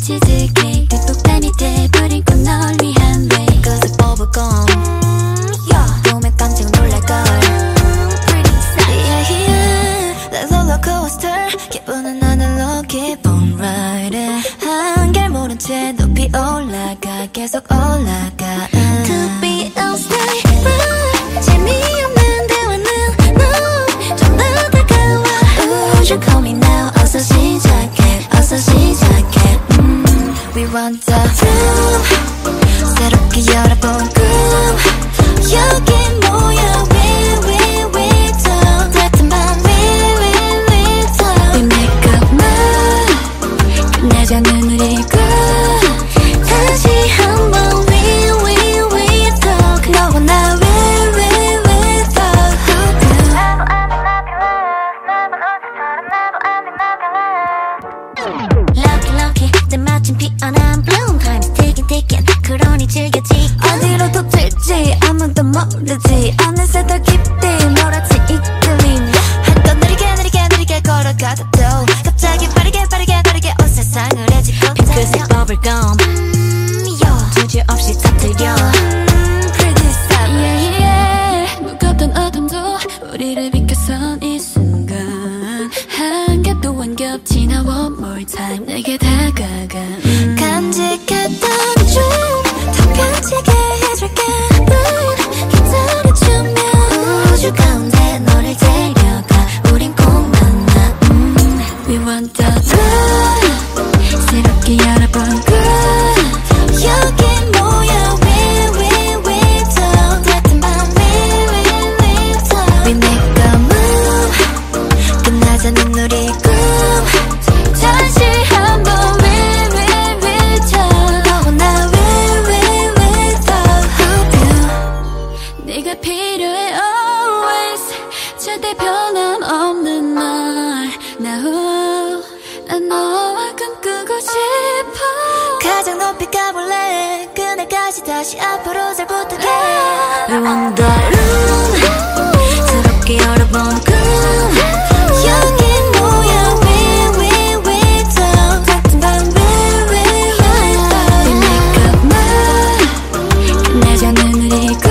치즈케이크 뒷북담이 돼버린 꽃널 위한 way 그것을 뽑을건 봄에 깜짝 놀랄걸. Pretty sexy Yeah yeah. Like rollercoaster. 은 하늘로 keep on 한결 모른 채 높이 올라가. 계속 올라가. want the room 새롭게 열어본 꿈 때마침 피어난 bloom. Time's ticking ticking 그러니 즐겨지. 어디로 또 튈지 아무도 모르지. 어느새 더 깊이 몰아치 이끌림. 한껏 느리게 느리게 느리게 걸어가도 갑자기 빠르게 빠르게 다르게 온 세상을 헤집고 핑크색 버블검 음, 요. 주저없이 터뜨려. 음, pretty yeah, yeah. 무겁던 어둠도 우리를 more time 내게 다가가 음. 간직했던 좀더 펼치게 해줄게 넌 기다려주면 우주 가운데 너를 데려가 우린 꼭 만나 음. We want the love 새롭게 열어본 꿈 필요해 always. 절대 변함없는 널나 난 너와 꿈꾸고 싶어. 가장 높이 가볼래? 그날까지 다시 앞으로 잘 부탁해. I want the room. 새롭게 열어본 꿈. 향기 모양 we we we talk 같은 밤 we we yeah You make up my 내. 잔을 흐리고